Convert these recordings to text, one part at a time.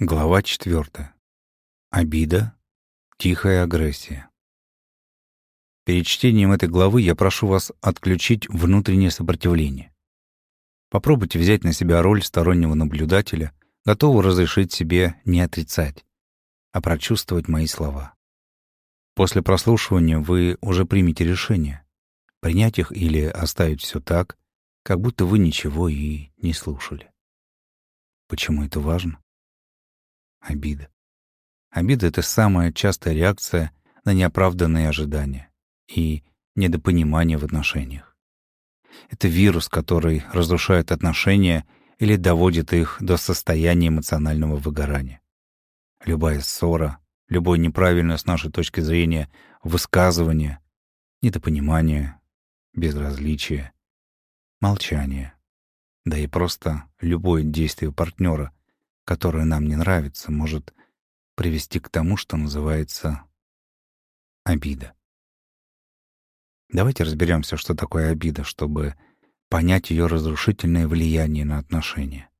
Глава четвертая. Обида. Тихая агрессия. Перед чтением этой главы я прошу вас отключить внутреннее сопротивление. Попробуйте взять на себя роль стороннего наблюдателя, готового разрешить себе не отрицать, а прочувствовать мои слова. После прослушивания вы уже примете решение, принять их или оставить все так, как будто вы ничего и не слушали. Почему это важно? Обида. Обида — это самая частая реакция на неоправданные ожидания и недопонимание в отношениях. Это вирус, который разрушает отношения или доводит их до состояния эмоционального выгорания. Любая ссора, любое неправильное с нашей точки зрения высказывание, недопонимание, безразличие, молчание, да и просто любое действие партнера — которое нам не нравится, может привести к тому, что называется обида. Давайте разберемся, что такое обида, чтобы понять ее разрушительное влияние на отношения,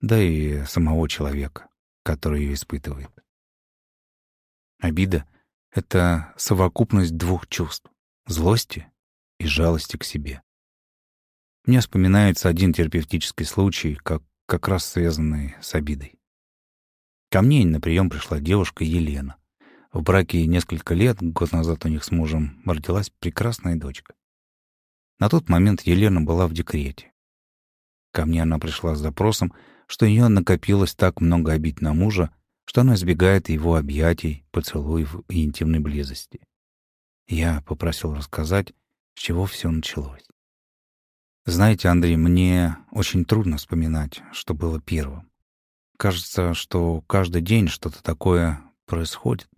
да и самого человека, который ее испытывает. Обида — это совокупность двух чувств — злости и жалости к себе. Мне вспоминается один терапевтический случай, как как раз связанные с обидой. Ко мне на прием пришла девушка Елена. В браке несколько лет, год назад у них с мужем родилась прекрасная дочка. На тот момент Елена была в декрете. Ко мне она пришла с запросом, что у нее накопилось так много обид на мужа, что она избегает его объятий, поцелуев и интимной близости. Я попросил рассказать, с чего все началось. Знаете, Андрей, мне очень трудно вспоминать, что было первым. Кажется, что каждый день что-то такое происходит.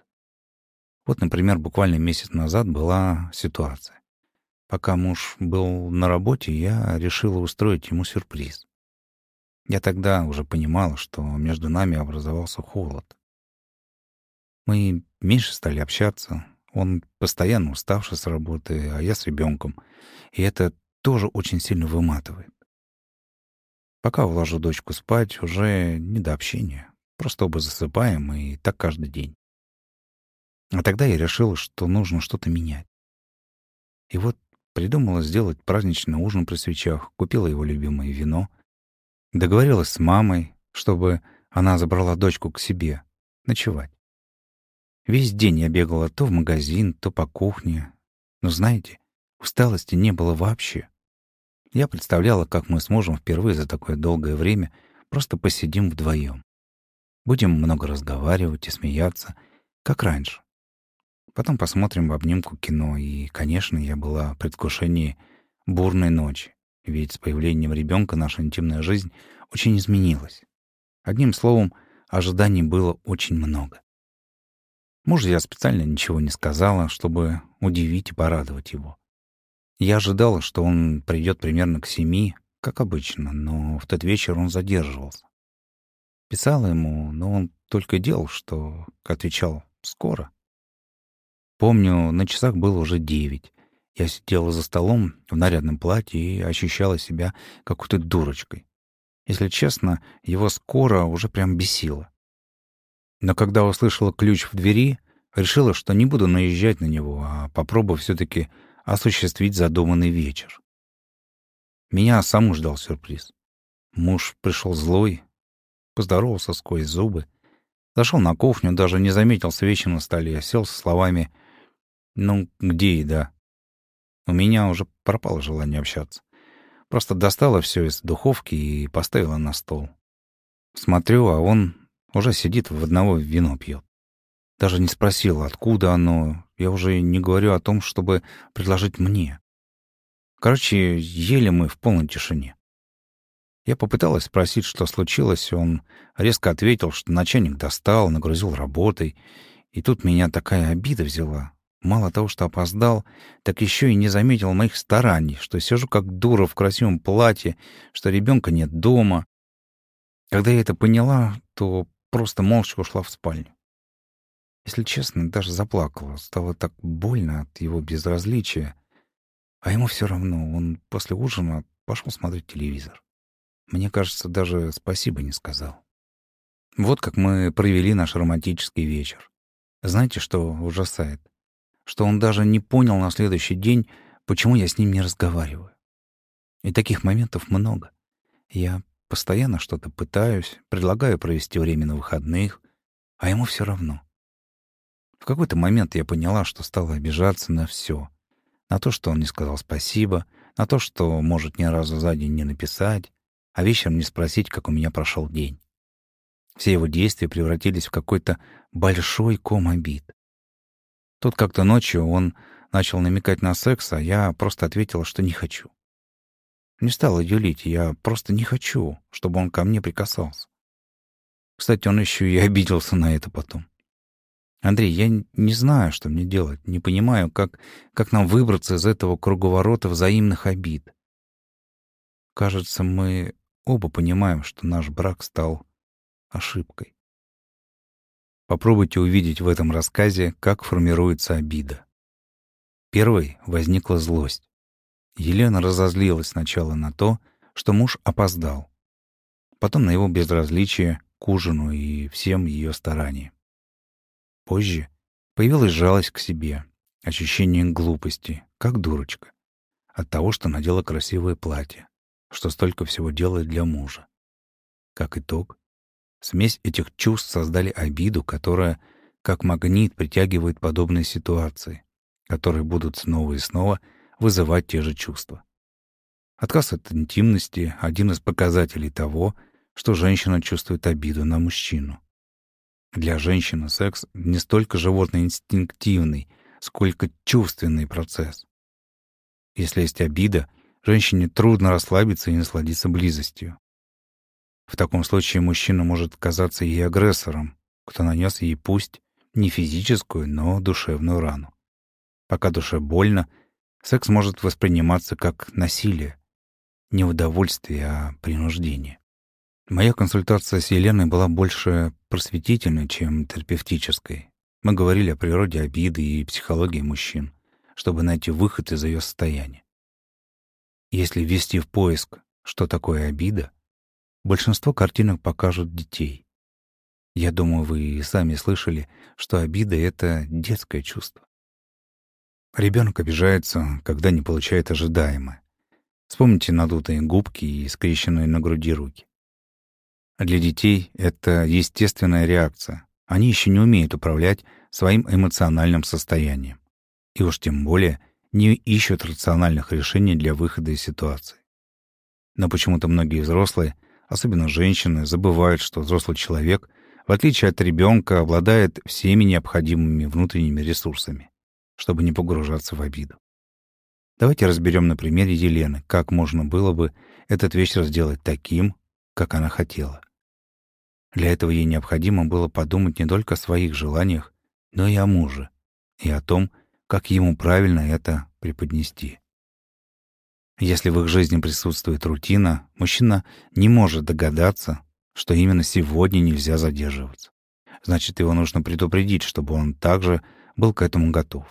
Вот, например, буквально месяц назад была ситуация. Пока муж был на работе, я решила устроить ему сюрприз. Я тогда уже понимала, что между нами образовался холод. Мы меньше стали общаться. Он постоянно уставший с работы, а я с ребенком. И это тоже очень сильно выматывает. Пока уложу дочку спать, уже не до общения. Просто оба засыпаем, и так каждый день. А тогда я решила, что нужно что-то менять. И вот придумала сделать праздничный ужин при свечах, купила его любимое вино, договорилась с мамой, чтобы она забрала дочку к себе ночевать. Весь день я бегала то в магазин, то по кухне. Но знаете, усталости не было вообще. Я представляла, как мы сможем впервые за такое долгое время просто посидим вдвоем. Будем много разговаривать и смеяться, как раньше. Потом посмотрим в обнимку кино, и, конечно, я была в предвкушении бурной ночи, ведь с появлением ребенка наша интимная жизнь очень изменилась. Одним словом, ожиданий было очень много. Мужу я специально ничего не сказала, чтобы удивить и порадовать его. Я ожидала, что он придет примерно к семи, как обычно, но в тот вечер он задерживался. Писала ему, но он только делал, что отвечал «скоро». Помню, на часах было уже девять. Я сидела за столом в нарядном платье и ощущала себя какой-то дурочкой. Если честно, его скоро уже прям бесило. Но когда услышала ключ в двери, решила, что не буду наезжать на него, а попробую все-таки осуществить задуманный вечер. Меня саму ждал сюрприз. Муж пришел злой, поздоровался сквозь зубы, зашел на кухню, даже не заметил свечи на столе, сел со словами «Ну, где еда?» У меня уже пропало желание общаться. Просто достала все из духовки и поставила на стол. Смотрю, а он уже сидит в одного вино пьет. Даже не спросил, откуда оно. Я уже не говорю о том, чтобы предложить мне. Короче, ели мы в полной тишине. Я попыталась спросить, что случилось. Он резко ответил, что начальник достал, нагрузил работой. И тут меня такая обида взяла. Мало того, что опоздал, так еще и не заметил моих стараний, что сижу как дура в красивом платье, что ребенка нет дома. Когда я это поняла, то просто молча ушла в спальню. Если честно, даже заплакала. Стало так больно от его безразличия. А ему все равно. Он после ужина пошел смотреть телевизор. Мне кажется, даже спасибо не сказал. Вот как мы провели наш романтический вечер. Знаете, что ужасает? Что он даже не понял на следующий день, почему я с ним не разговариваю. И таких моментов много. Я постоянно что-то пытаюсь, предлагаю провести время на выходных, а ему все равно. В какой-то момент я поняла, что стала обижаться на все. На то, что он не сказал спасибо, на то, что может ни разу за день не написать, а вечером не спросить, как у меня прошел день. Все его действия превратились в какой-то большой ком обид. Тут как-то ночью он начал намекать на секс, а я просто ответила, что не хочу. Не стала юлить, я просто не хочу, чтобы он ко мне прикасался. Кстати, он еще и обиделся на это потом. Андрей, я не знаю, что мне делать, не понимаю, как, как нам выбраться из этого круговорота взаимных обид. Кажется, мы оба понимаем, что наш брак стал ошибкой. Попробуйте увидеть в этом рассказе, как формируется обида. Первой возникла злость. Елена разозлилась сначала на то, что муж опоздал, потом на его безразличие к ужину и всем ее стараниям. Позже появилась жалость к себе, ощущение глупости, как дурочка, от того, что надела красивое платье, что столько всего делает для мужа. Как итог, смесь этих чувств создали обиду, которая, как магнит, притягивает подобные ситуации, которые будут снова и снова вызывать те же чувства. Отказ от интимности — один из показателей того, что женщина чувствует обиду на мужчину. Для женщины секс не столько животно-инстинктивный, сколько чувственный процесс. Если есть обида, женщине трудно расслабиться и насладиться близостью. В таком случае мужчина может казаться ей агрессором, кто нанес ей пусть не физическую, но душевную рану. Пока душе больно, секс может восприниматься как насилие, не удовольствие, а принуждение. Моя консультация с Еленой была больше просветительной, чем терапевтической. Мы говорили о природе обиды и психологии мужчин, чтобы найти выход из ее состояния. Если ввести в поиск, что такое обида, большинство картинок покажут детей. Я думаю, вы и сами слышали, что обида — это детское чувство. Ребенок обижается, когда не получает ожидаемое. Вспомните надутые губки и скрещенные на груди руки. Для детей это естественная реакция. Они еще не умеют управлять своим эмоциональным состоянием. И уж тем более не ищут рациональных решений для выхода из ситуации. Но почему-то многие взрослые, особенно женщины, забывают, что взрослый человек, в отличие от ребенка, обладает всеми необходимыми внутренними ресурсами, чтобы не погружаться в обиду. Давайте разберем на примере Елены, как можно было бы этот вечер сделать таким, как она хотела. Для этого ей необходимо было подумать не только о своих желаниях, но и о муже, и о том, как ему правильно это преподнести. Если в их жизни присутствует рутина, мужчина не может догадаться, что именно сегодня нельзя задерживаться. Значит, его нужно предупредить, чтобы он также был к этому готов.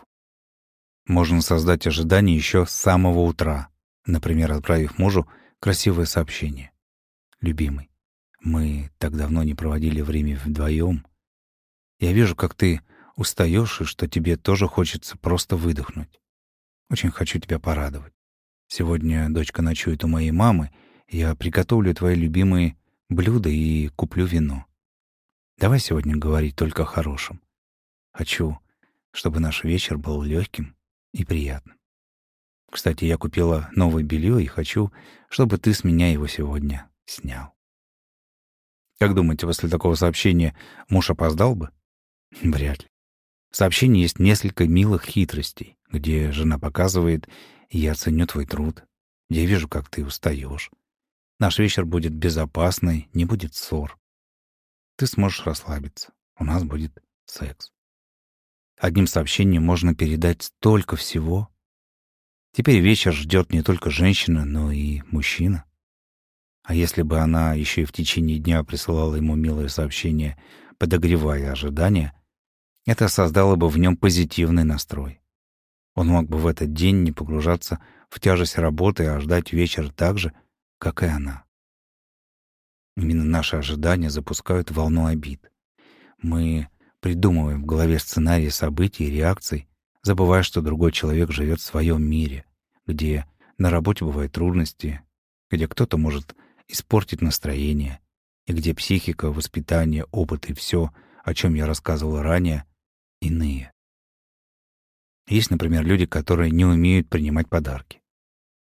Можно создать ожидание еще с самого утра, например, отправив мужу красивое сообщение. «Любимый, мы так давно не проводили время вдвоем. Я вижу, как ты устаешь и что тебе тоже хочется просто выдохнуть. Очень хочу тебя порадовать. Сегодня дочка ночует у моей мамы, я приготовлю твои любимые блюда и куплю вино. Давай сегодня говорить только о хорошем. Хочу, чтобы наш вечер был легким и приятным. Кстати, я купила новое белье и хочу, чтобы ты с меня его сегодня снял. Как думаете, после такого сообщения муж опоздал бы? Вряд ли. В сообщении есть несколько милых хитростей, где жена показывает «я ценю твой труд», «я вижу, как ты устаешь», «наш вечер будет безопасный, не будет ссор», «ты сможешь расслабиться, у нас будет секс». Одним сообщением можно передать столько всего. Теперь вечер ждет не только женщина, но и мужчина. А если бы она еще и в течение дня присылала ему милые сообщения, подогревая ожидания, это создало бы в нем позитивный настрой. Он мог бы в этот день не погружаться в тяжесть работы, а ждать вечер так же, как и она. Именно наши ожидания запускают волну обид. Мы придумываем в голове сценарии событий и реакций, забывая, что другой человек живет в своем мире, где на работе бывают трудности, где кто-то может испортить настроение, и где психика, воспитание, опыт и все, о чем я рассказывал ранее, иные. Есть, например, люди, которые не умеют принимать подарки.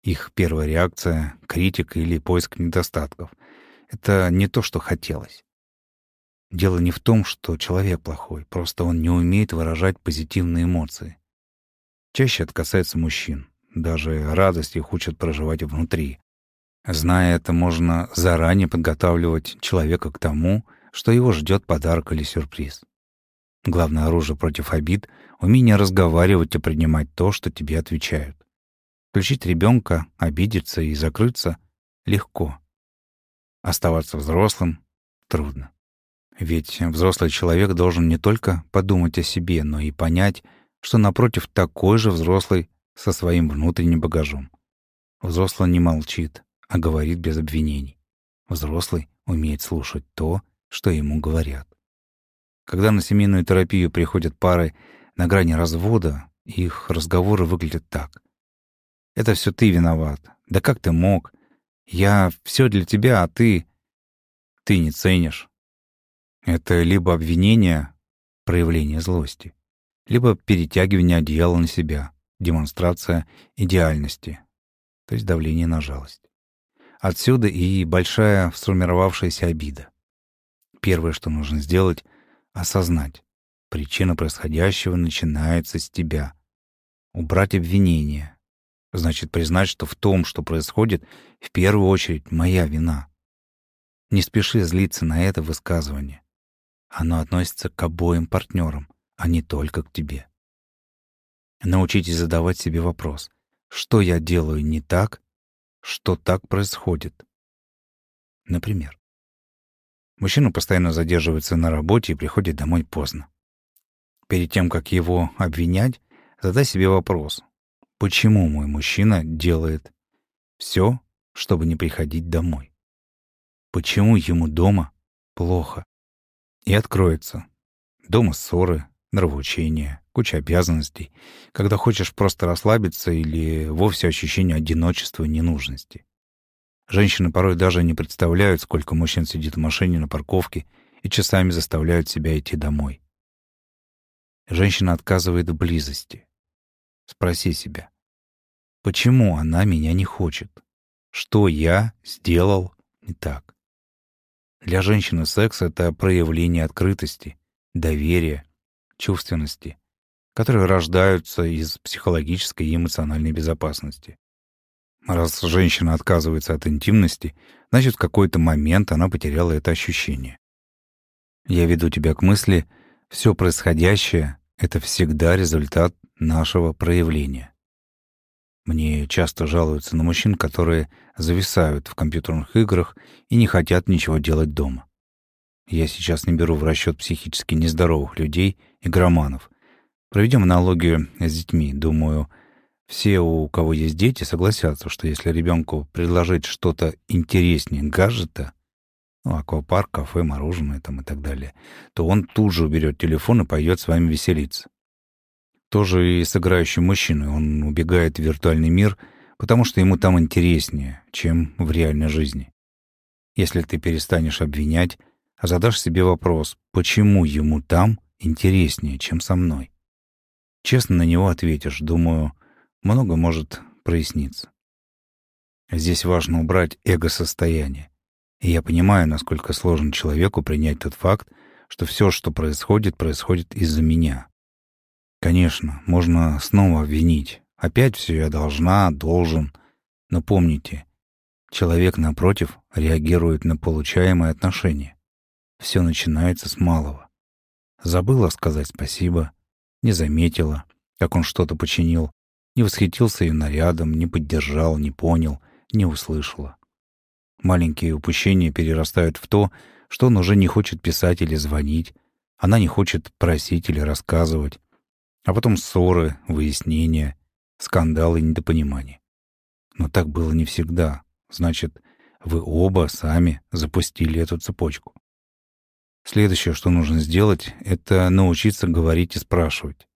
Их первая реакция — критика или поиск недостатков. Это не то, что хотелось. Дело не в том, что человек плохой, просто он не умеет выражать позитивные эмоции. Чаще это касается мужчин. Даже радость их учат проживать внутри. Зная это, можно заранее подготавливать человека к тому, что его ждет подарок или сюрприз. Главное оружие против обид — умение разговаривать и принимать то, что тебе отвечают. Включить ребенка, обидеться и закрыться — легко. Оставаться взрослым — трудно. Ведь взрослый человек должен не только подумать о себе, но и понять, что напротив такой же взрослый со своим внутренним багажом. Взрослый не молчит, а говорит без обвинений. Взрослый умеет слушать то, что ему говорят. Когда на семейную терапию приходят пары на грани развода, их разговоры выглядят так. «Это все ты виноват. Да как ты мог? Я все для тебя, а ты... Ты не ценишь». Это либо обвинение, проявление злости, либо перетягивание одеяла на себя, демонстрация идеальности, то есть давление на жалость. Отсюда и большая сформировавшаяся обида. Первое, что нужно сделать — осознать. Причина происходящего начинается с тебя. Убрать обвинение. Значит, признать, что в том, что происходит, в первую очередь моя вина. Не спеши злиться на это высказывание. Оно относится к обоим партнерам, а не только к тебе. Научитесь задавать себе вопрос, что я делаю не так, что так происходит. Например, мужчина постоянно задерживается на работе и приходит домой поздно. Перед тем, как его обвинять, задай себе вопрос, почему мой мужчина делает все, чтобы не приходить домой? Почему ему дома плохо? И откроется. Дома ссоры, нравоучения, куча обязанностей, когда хочешь просто расслабиться или вовсе ощущение одиночества и ненужности. Женщины порой даже не представляют, сколько мужчин сидит в машине на парковке и часами заставляют себя идти домой. Женщина отказывает в близости. Спроси себя, почему она меня не хочет? Что я сделал не так? Для женщины секс — это проявление открытости, доверия, чувственности, которые рождаются из психологической и эмоциональной безопасности. Раз женщина отказывается от интимности, значит, в какой-то момент она потеряла это ощущение. Я веду тебя к мысли, все происходящее — это всегда результат нашего проявления. Мне часто жалуются на мужчин, которые зависают в компьютерных играх и не хотят ничего делать дома. Я сейчас не беру в расчет психически нездоровых людей, игроманов. Проведем аналогию с детьми. Думаю, все, у кого есть дети, согласятся, что если ребенку предложить что-то интереснее гаджета, ну, аквапарк, кафе, мороженое там и так далее, то он тут же уберет телефон и пойдет с вами веселиться. Тоже и с играющим мужчиной. Он убегает в виртуальный мир, потому что ему там интереснее, чем в реальной жизни. Если ты перестанешь обвинять, а задашь себе вопрос, почему ему там интереснее, чем со мной. Честно на него ответишь, думаю, много может проясниться. Здесь важно убрать эго-состояние. И я понимаю, насколько сложно человеку принять тот факт, что все, что происходит, происходит из-за меня. Конечно, можно снова обвинить. Опять все я должна, должен. Но помните, человек, напротив, реагирует на получаемое отношение. Все начинается с малого. Забыла сказать спасибо, не заметила, как он что-то починил, не восхитился ее нарядом, не поддержал, не понял, не услышала. Маленькие упущения перерастают в то, что он уже не хочет писать или звонить, она не хочет просить или рассказывать, а потом ссоры, выяснения, скандалы и недопонимания. Но так было не всегда. Значит, вы оба сами запустили эту цепочку. Следующее, что нужно сделать, это научиться говорить и спрашивать.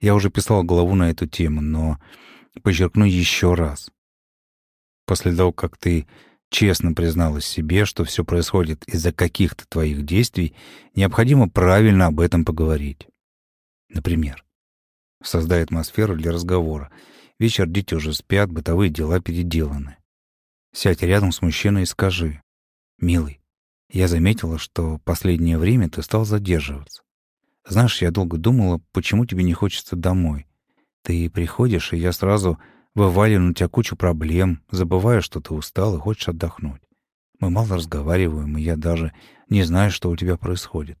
Я уже писал главу на эту тему, но подчеркну еще раз. После того, как ты честно призналась себе, что все происходит из-за каких-то твоих действий, необходимо правильно об этом поговорить. Например, создай атмосферу для разговора. Вечер дети уже спят, бытовые дела переделаны. Сядь рядом с мужчиной и скажи, «Милый, я заметила, что последнее время ты стал задерживаться. Знаешь, я долго думала, почему тебе не хочется домой. Ты приходишь, и я сразу вываливаю на тебя кучу проблем, забывая, что ты устал и хочешь отдохнуть. Мы мало разговариваем, и я даже не знаю, что у тебя происходит.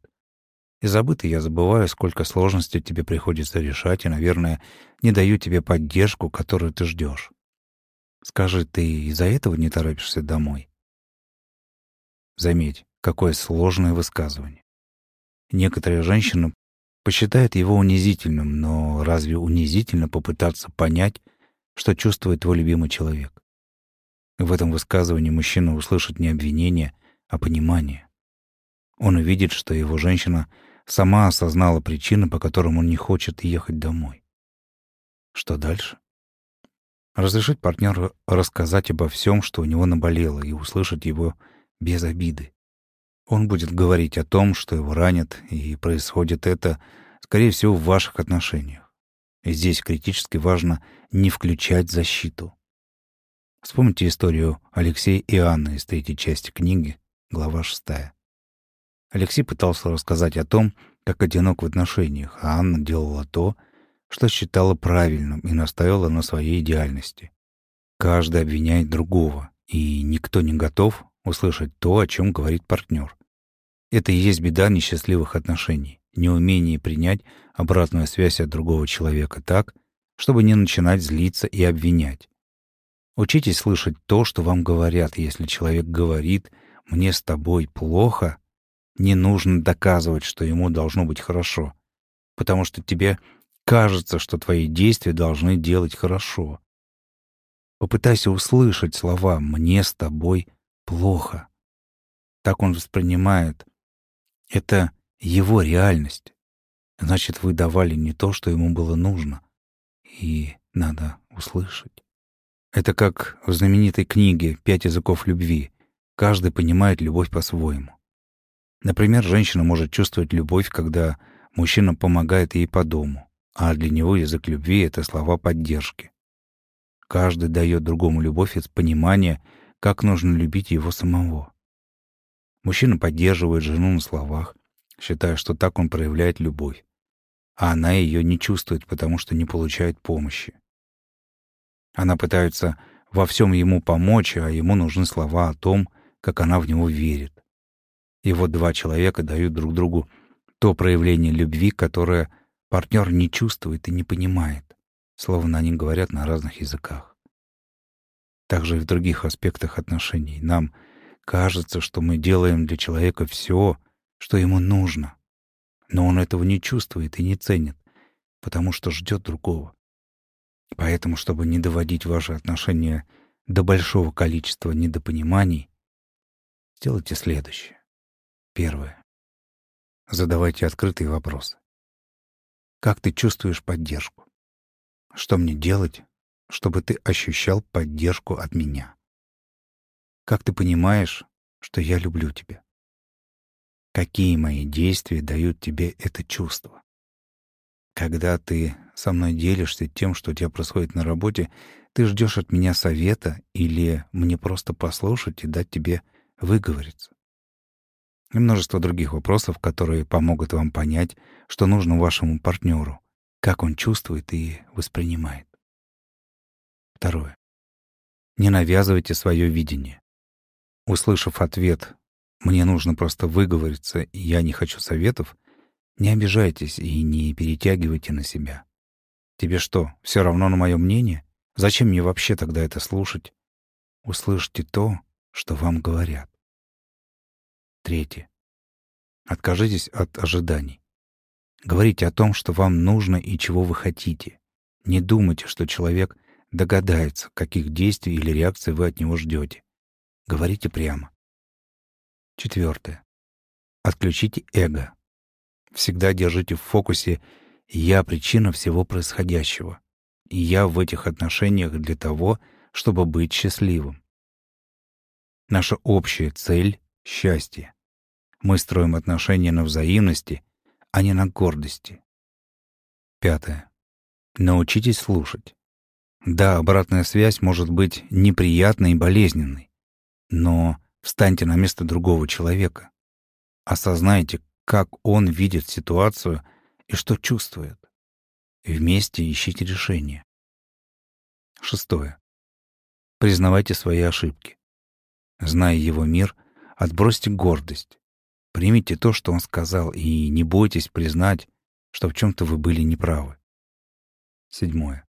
И забыто я забываю, сколько сложностей тебе приходится решать, и, наверное, не даю тебе поддержку, которую ты ждешь. Скажи, ты из-за этого не торопишься домой? Заметь, какое сложное высказывание. Некоторые женщины посчитают его унизительным, но разве унизительно попытаться понять, что чувствует твой любимый человек? В этом высказывании мужчина услышит не обвинение, а понимание. Он увидит, что его женщина сама осознала причины, по которым он не хочет ехать домой. Что дальше? Разрешить партнеру рассказать обо всем, что у него наболело, и услышать его без обиды. Он будет говорить о том, что его ранят, и происходит это, скорее всего, в ваших отношениях. И здесь критически важно не включать защиту. Вспомните историю Алексея и Анны из третьей части книги, глава шестая. Алексей пытался рассказать о том, как одинок в отношениях, а Анна делала то, что считала правильным и настаивала на своей идеальности. Каждый обвиняет другого, и никто не готов услышать то, о чем говорит партнер. Это и есть беда несчастливых отношений, неумение принять обратную связь от другого человека так, чтобы не начинать злиться и обвинять. Учитесь слышать то, что вам говорят. Если человек говорит «мне с тобой плохо», не нужно доказывать, что ему должно быть хорошо, потому что тебе кажется, что твои действия должны делать хорошо. Попытайся услышать слова «мне с тобой плохо». Так он воспринимает это его реальность. Значит, вы давали не то, что ему было нужно. И надо услышать. Это как в знаменитой книге «Пять языков любви». Каждый понимает любовь по-своему. Например, женщина может чувствовать любовь, когда мужчина помогает ей по дому, а для него язык любви — это слова поддержки. Каждый дает другому любовь из понимания, как нужно любить его самого. Мужчина поддерживает жену на словах, считая, что так он проявляет любовь, а она ее не чувствует, потому что не получает помощи. Она пытается во всем ему помочь, а ему нужны слова о том, как она в него верит. И вот два человека дают друг другу то проявление любви, которое партнер не чувствует и не понимает, словно они говорят на разных языках. Также и в других аспектах отношений. Нам — Кажется, что мы делаем для человека все, что ему нужно. Но он этого не чувствует и не ценит, потому что ждет другого. Поэтому, чтобы не доводить ваши отношения до большого количества недопониманий, сделайте следующее. Первое. Задавайте открытые вопросы. Как ты чувствуешь поддержку? Что мне делать, чтобы ты ощущал поддержку от меня? Как ты понимаешь, что я люблю тебя? Какие мои действия дают тебе это чувство? Когда ты со мной делишься тем, что у тебя происходит на работе, ты ждешь от меня совета или мне просто послушать и дать тебе выговориться? И множество других вопросов, которые помогут вам понять, что нужно вашему партнеру, как он чувствует и воспринимает. Второе. Не навязывайте свое видение. Услышав ответ «мне нужно просто выговориться, я не хочу советов», не обижайтесь и не перетягивайте на себя. Тебе что, все равно на мое мнение? Зачем мне вообще тогда это слушать? Услышьте то, что вам говорят. Третье. Откажитесь от ожиданий. Говорите о том, что вам нужно и чего вы хотите. Не думайте, что человек догадается, каких действий или реакций вы от него ждете. Говорите прямо. Четвертое. Отключите эго. Всегда держите в фокусе «я» — причина всего происходящего. Я в этих отношениях для того, чтобы быть счастливым. Наша общая цель — счастье. Мы строим отношения на взаимности, а не на гордости. Пятое. Научитесь слушать. Да, обратная связь может быть неприятной и болезненной, но встаньте на место другого человека. Осознайте, как он видит ситуацию и что чувствует. Вместе ищите решение. Шестое. Признавайте свои ошибки. Зная его мир, отбросьте гордость. Примите то, что он сказал, и не бойтесь признать, что в чем-то вы были неправы. Седьмое.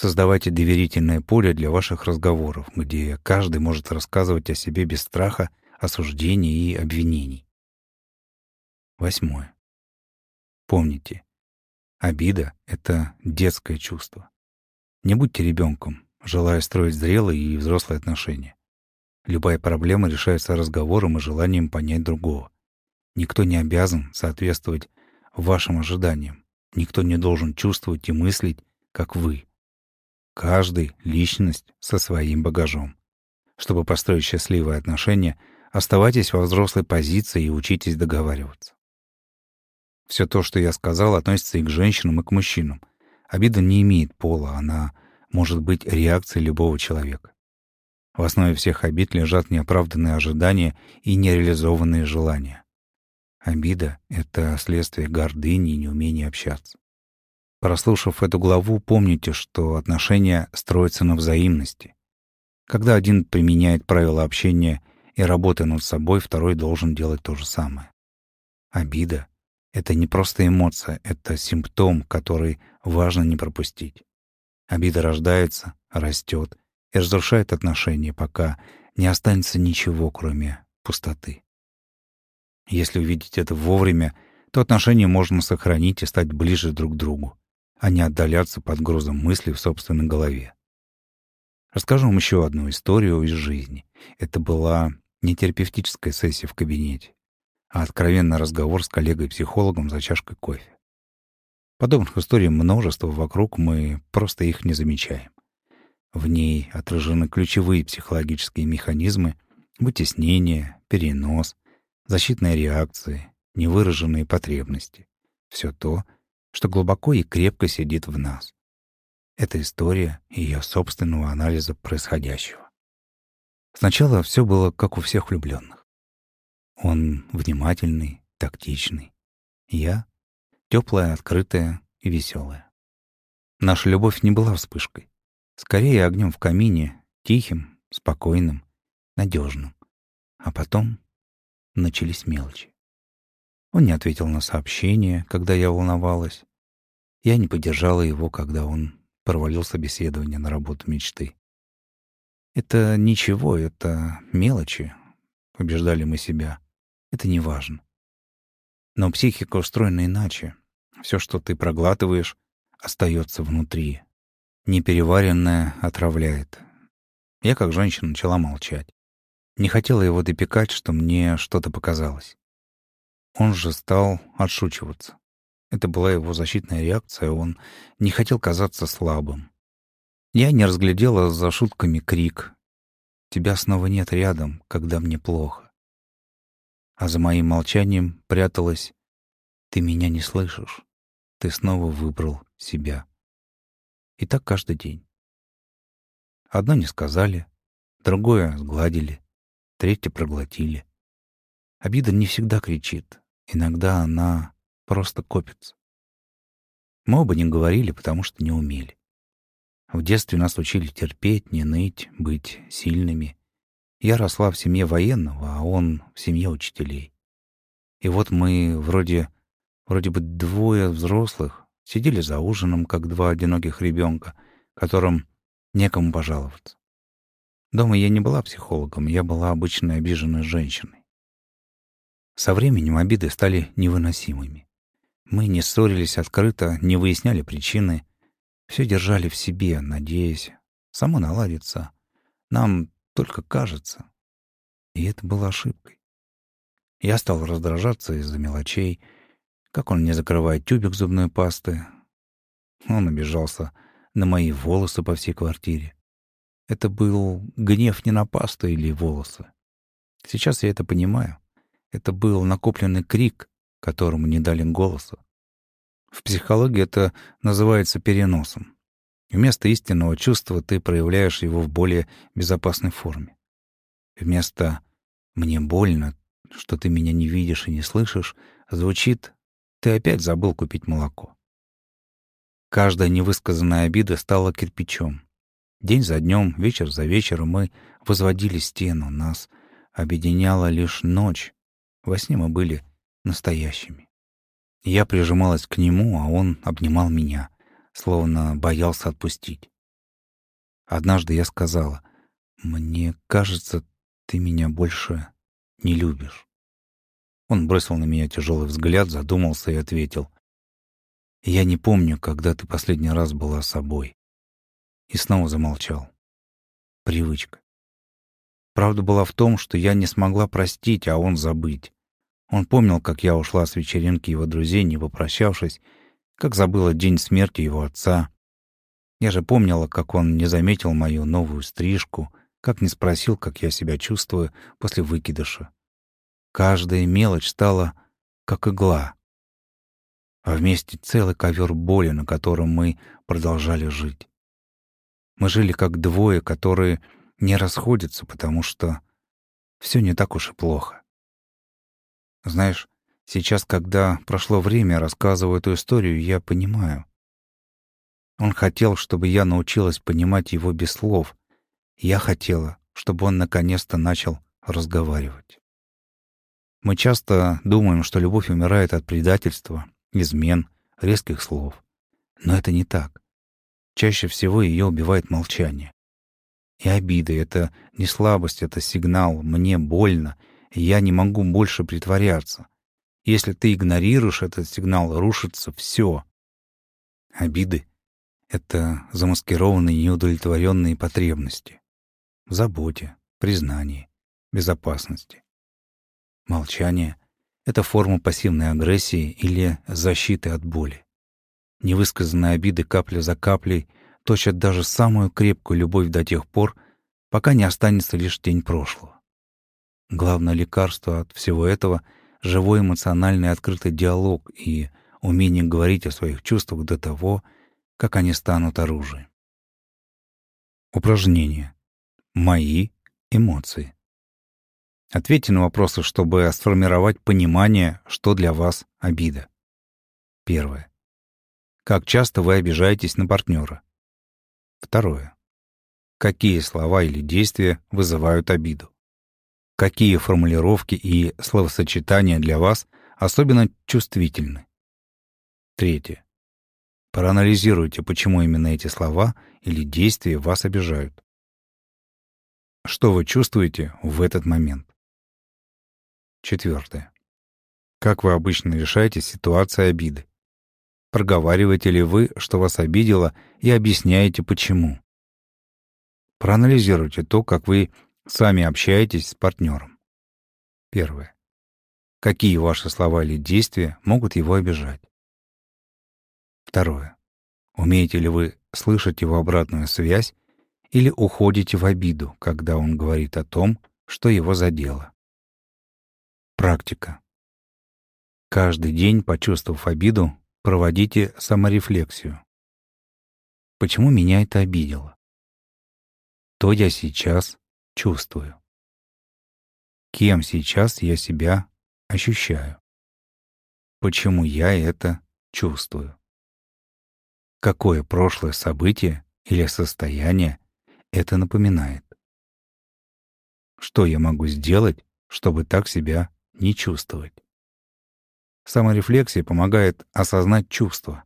Создавайте доверительное поле для ваших разговоров, где каждый может рассказывать о себе без страха, осуждения и обвинений. Восьмое. Помните, обида — это детское чувство. Не будьте ребенком, желая строить зрелые и взрослые отношения. Любая проблема решается разговором и желанием понять другого. Никто не обязан соответствовать вашим ожиданиям. Никто не должен чувствовать и мыслить, как вы. Каждый — личность со своим багажом. Чтобы построить счастливые отношения, оставайтесь во взрослой позиции и учитесь договариваться. Все то, что я сказал, относится и к женщинам, и к мужчинам. Обида не имеет пола, она может быть реакцией любого человека. В основе всех обид лежат неоправданные ожидания и нереализованные желания. Обида — это следствие гордыни и неумения общаться. Прослушав эту главу, помните, что отношения строятся на взаимности. Когда один применяет правила общения и работы над собой, второй должен делать то же самое. Обида — это не просто эмоция, это симптом, который важно не пропустить. Обида рождается, растет и разрушает отношения, пока не останется ничего, кроме пустоты. Если увидеть это вовремя, то отношения можно сохранить и стать ближе друг к другу, а не отдаляться под грузом мыслей в собственной голове. Расскажу вам еще одну историю из жизни. Это была не терапевтическая сессия в кабинете, а откровенный разговор с коллегой-психологом за чашкой кофе. Подобных историй множество вокруг, мы просто их не замечаем. В ней отражены ключевые психологические механизмы вытеснения, перенос, защитные реакции, невыраженные потребности. Все то, что глубоко и крепко сидит в нас. Это история ее собственного анализа происходящего. Сначала все было как у всех влюбленных. Он внимательный, тактичный. Я — теплая, открытая и веселая. Наша любовь не была вспышкой. Скорее огнем в камине, тихим, спокойным, надежным. А потом начались мелочи. Он не ответил на сообщение, когда я волновалась. Я не поддержала его, когда он провалил собеседование на работу мечты. «Это ничего, это мелочи», — убеждали мы себя. «Это не важно». Но психика устроена иначе. Все, что ты проглатываешь, остается внутри, Непереваренное отравляет. Я, как женщина, начала молчать. Не хотела его допекать, что мне что-то показалось. Он же стал отшучиваться. Это была его защитная реакция, он не хотел казаться слабым. Я не разглядела за шутками крик. «Тебя снова нет рядом, когда мне плохо». А за моим молчанием пряталась «Ты меня не слышишь. Ты снова выбрал себя». И так каждый день. Одно не сказали, другое сгладили, третье проглотили. Обида не всегда кричит, иногда она просто копится. Мы оба не говорили, потому что не умели. В детстве нас учили терпеть, не ныть, быть сильными. Я росла в семье военного, а он в семье учителей. И вот мы вроде, вроде бы двое взрослых, Сидели за ужином, как два одиноких ребенка, которым некому пожаловаться. Дома я не была психологом, я была обычной обиженной женщиной. Со временем обиды стали невыносимыми. Мы не ссорились открыто, не выясняли причины, все держали в себе, надеясь, само наладится. Нам только кажется. И это было ошибкой. Я стал раздражаться из-за мелочей, как он не закрывает тюбик зубной пасты. Он обижался на мои волосы по всей квартире. Это был гнев не на пасту или волосы. Сейчас я это понимаю. Это был накопленный крик, которому не дали голоса. В психологии это называется переносом. Вместо истинного чувства ты проявляешь его в более безопасной форме. Вместо «мне больно, что ты меня не видишь и не слышишь» звучит «ты опять забыл купить молоко». Каждая невысказанная обида стала кирпичом. День за днем, вечер за вечером мы возводили стену, нас объединяла лишь ночь. Во сне мы были настоящими. Я прижималась к нему, а он обнимал меня, словно боялся отпустить. Однажды я сказала, «Мне кажется, ты меня больше не любишь». Он бросил на меня тяжелый взгляд, задумался и ответил, «Я не помню, когда ты последний раз была собой». И снова замолчал. Привычка. Правда была в том, что я не смогла простить, а он забыть. Он помнил, как я ушла с вечеринки его друзей, не попрощавшись, как забыла день смерти его отца. Я же помнила, как он не заметил мою новую стрижку, как не спросил, как я себя чувствую после выкидыша. Каждая мелочь стала как игла, а вместе целый ковер боли, на котором мы продолжали жить. Мы жили как двое, которые не расходятся, потому что все не так уж и плохо. Знаешь, сейчас, когда прошло время, рассказываю эту историю, я понимаю. Он хотел, чтобы я научилась понимать его без слов. Я хотела, чтобы он наконец-то начал разговаривать. Мы часто думаем, что любовь умирает от предательства, измен, резких слов. Но это не так. Чаще всего ее убивает молчание. И обида — это не слабость, это сигнал «мне больно», я не могу больше притворяться. Если ты игнорируешь этот сигнал, рушится все. Обиды — это замаскированные неудовлетворенные потребности. В заботе, признании, безопасности. Молчание — это форма пассивной агрессии или защиты от боли. Невысказанные обиды капля за каплей точат даже самую крепкую любовь до тех пор, пока не останется лишь тень прошлого. Главное лекарство от всего этого — живой эмоциональный открытый диалог и умение говорить о своих чувствах до того, как они станут оружием. Упражнение. Мои эмоции. Ответьте на вопросы, чтобы сформировать понимание, что для вас обида. Первое. Как часто вы обижаетесь на партнера? Второе. Какие слова или действия вызывают обиду? какие формулировки и словосочетания для вас особенно чувствительны. Третье. Проанализируйте, почему именно эти слова или действия вас обижают. Что вы чувствуете в этот момент? Четвертое. Как вы обычно решаете ситуации обиды? Проговариваете ли вы, что вас обидело, и объясняете, почему? Проанализируйте то, как вы Сами общаетесь с партнером. Первое. Какие ваши слова или действия могут его обижать? Второе. Умеете ли вы слышать его обратную связь или уходите в обиду, когда он говорит о том, что его задело? Практика. Каждый день, почувствовав обиду, проводите саморефлексию. Почему меня это обидело? То я сейчас чувствую? Кем сейчас я себя ощущаю? Почему я это чувствую? Какое прошлое событие или состояние это напоминает? Что я могу сделать, чтобы так себя не чувствовать? Саморефлексия помогает осознать чувства.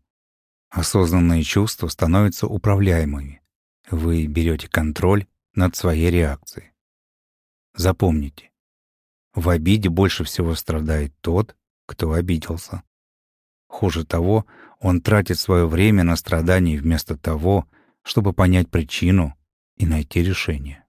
Осознанные чувства становятся управляемыми. Вы берете контроль над своей реакцией. Запомните, в обиде больше всего страдает тот, кто обиделся. Хуже того, он тратит свое время на страдания вместо того, чтобы понять причину и найти решение.